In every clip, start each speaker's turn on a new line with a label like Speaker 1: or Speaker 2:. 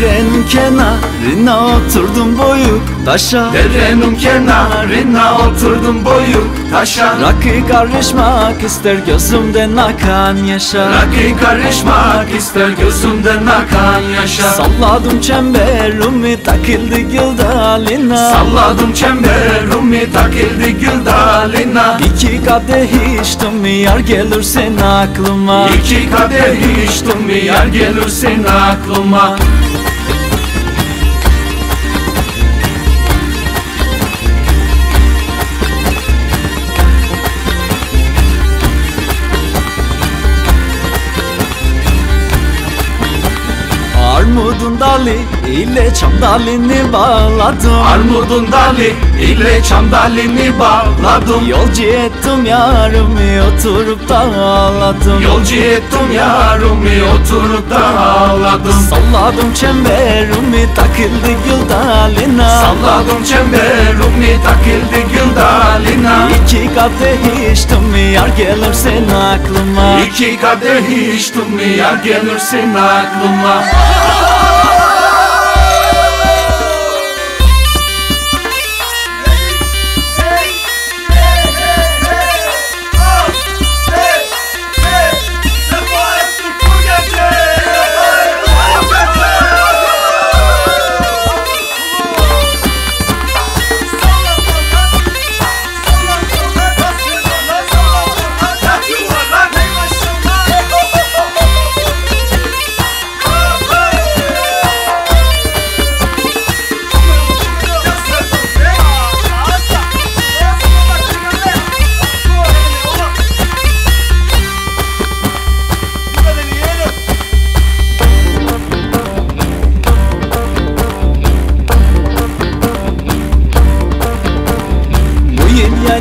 Speaker 1: Derenin kenarına oturdum boyu taşa.
Speaker 2: Derenin kenarına oturdum boyu taşa.
Speaker 1: Rakı karışmak ister gözümden akan yaşa.
Speaker 2: Rakı karışmak ister gözümden akan yaşa.
Speaker 1: Salladım çemberimi takıldı gül daline
Speaker 2: Salladım çemberimi takıldı gül daline
Speaker 1: İki kadeh içtim yar gelirsen aklıma.
Speaker 2: İki kadeh içtim yer gelirsin aklıma
Speaker 1: Dalı ile çam dalini bağladım.
Speaker 2: Armudun dalı ile çam dalini bağladım.
Speaker 1: Yolcu ettim yarımı oturup da ağladım.
Speaker 2: Yolcu ettim yarımı oturup da ağladım.
Speaker 1: Salladım çemberimi takıldı gül daline
Speaker 2: Salladım çemberimi takıldı gül daline
Speaker 1: İki kadeh içtim yar gelirsen aklıma.
Speaker 2: İki kadeh içtim yer gelirsin aklıma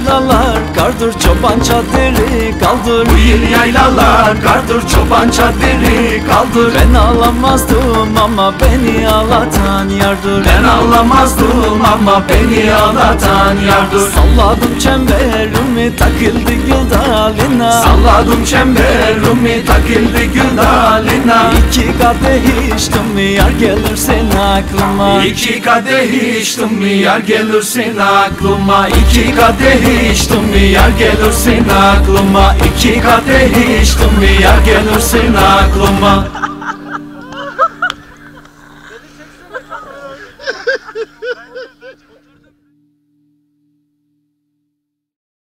Speaker 1: Yaylalar kardır çoban çadırı kaldır.
Speaker 2: Bu yıl yaylalar kardır çoban çadırı kaldır.
Speaker 1: Ben ağlamazdım ama beni ağlatan yardır.
Speaker 2: Ben ağlamazdım ama beni ağlatan yardır.
Speaker 1: Salladım çemberimi takıldı gül daline
Speaker 2: Salladım çemberimi takıldı gül daline
Speaker 1: İki kadeh içtim yar gelirsen aklıma.
Speaker 2: İki kadeh içtim yer gelirsin aklıma. İki kadeh içtim yer gelirsin aklıma. İki kadeh içtim mi yer gelirsin aklıma